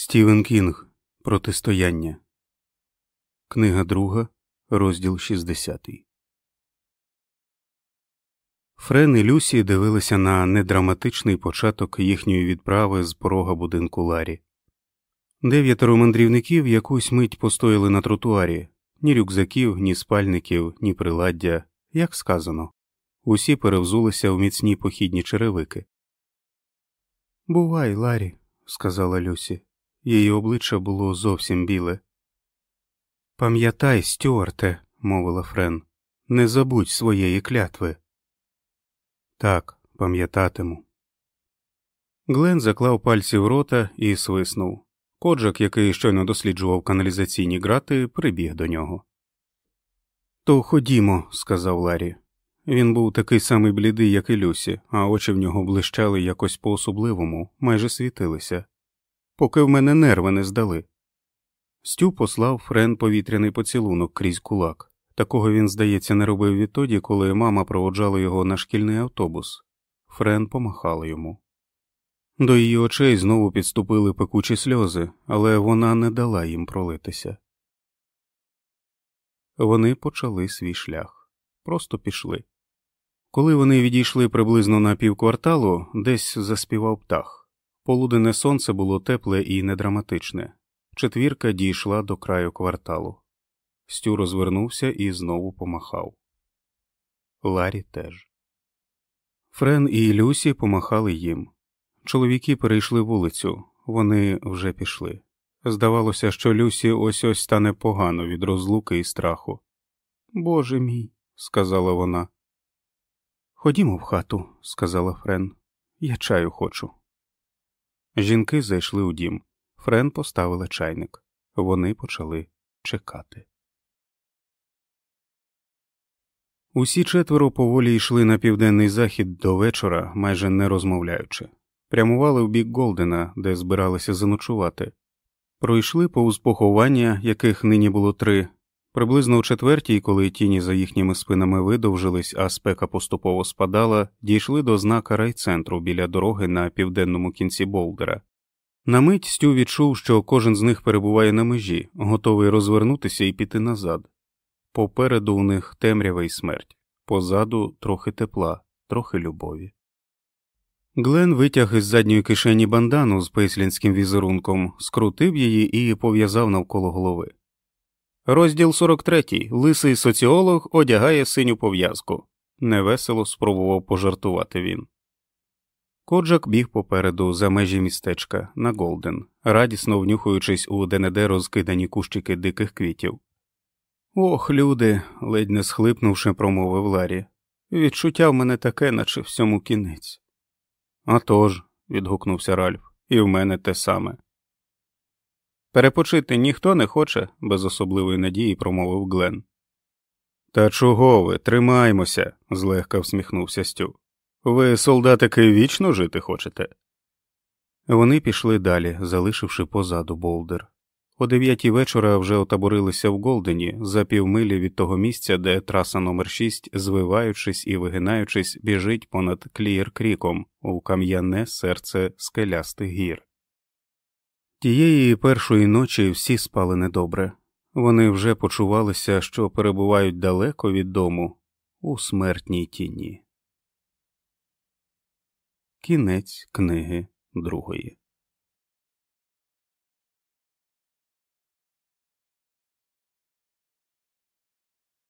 Стівен Кінг Протистояння. Книга друга, розділ 60. Френ і Люсі дивилися на недраматичний початок їхньої відправи з порога будинку Ларі. Дев'ятеро мандрівників якусь мить постояли на тротуарі ні рюкзаків, ні спальників, ні приладдя, як сказано. Усі перевзулися в міцні похідні черевики. Бувай, Ларі, сказала Люсі. Її обличчя було зовсім біле. Пам'ятай, Стюарте, мовила Френ, не забудь своєї клятви. Так, пам'ятатиму. Глен заклав пальці в рота і свиснув. Коджак, який щойно досліджував каналізаційні грати, прибіг до нього. То ходімо, сказав Ларі. Він був такий самий блідий, як і Люсі, а очі в нього блищали якось по особливому, майже світилися поки в мене нерви не здали. Стю послав Френ повітряний поцілунок крізь кулак. Такого він, здається, не робив відтоді, коли мама проводжала його на шкільний автобус. Френ помахала йому. До її очей знову підступили пекучі сльози, але вона не дала їм пролитися. Вони почали свій шлях, просто пішли. Коли вони відійшли приблизно на півкварталу, десь заспівав птах. Полуденне сонце було тепле і недраматичне. Четвірка дійшла до краю кварталу. Стю розвернувся і знову помахав. Ларі теж. Френ і Люсі помахали їм. Чоловіки перейшли вулицю, вони вже пішли. Здавалося, що Люсі ось ось стане погано від розлуки і страху. Боже мій, сказала вона. Ходімо в хату, сказала Френ. Я чаю хочу. Жінки зайшли у дім. Френ поставила чайник. Вони почали чекати. Усі четверо поволі йшли на південний захід до вечора, майже не розмовляючи, прямували в бік Голдена, де збиралися заночувати, пройшли повз поховання, яких нині було три, Приблизно у четвертій, коли тіні за їхніми спинами видовжились, а спека поступово спадала, дійшли до знака райцентру біля дороги на південному кінці Болдера. На мить Стю відчув, що кожен з них перебуває на межі, готовий розвернутися і піти назад. Попереду у них темрява і смерть, позаду трохи тепла, трохи любові. Глен витяг із задньої кишені бандану з пейслінським візерунком, скрутив її і пов'язав навколо голови. Розділ 43. Лисий соціолог одягає синю пов'язку. Невесело спробував пожартувати він. Коджак біг попереду за межі містечка на Голден, радісно внюхуючись у денеде розкидані кущики диких квітів. Ох, люди, ледь не схлипнувши, промовив Ларі. Відчуття в мене таке, наче всьому кінець. «А тож», – відгукнувся Ральф, і в мене те саме. Перепочити ніхто не хоче, без особливої надії промовив Глен. Та чого ви, тримаймося, злегка всміхнувся Стю. Ви, солдатики, вічно жити хочете? Вони пішли далі, залишивши позаду Болдер. О дев'ятій вечора вже отаборилися в Голдені за півмилі від того місця, де траса номер 6 звиваючись і вигинаючись, біжить понад Клієр Кріком у кам'яне серце скелястих гір. Тієї першої ночі всі спали недобре, вони вже почувалися, що перебувають далеко від дому у смертній тіні. Кінець книги другої.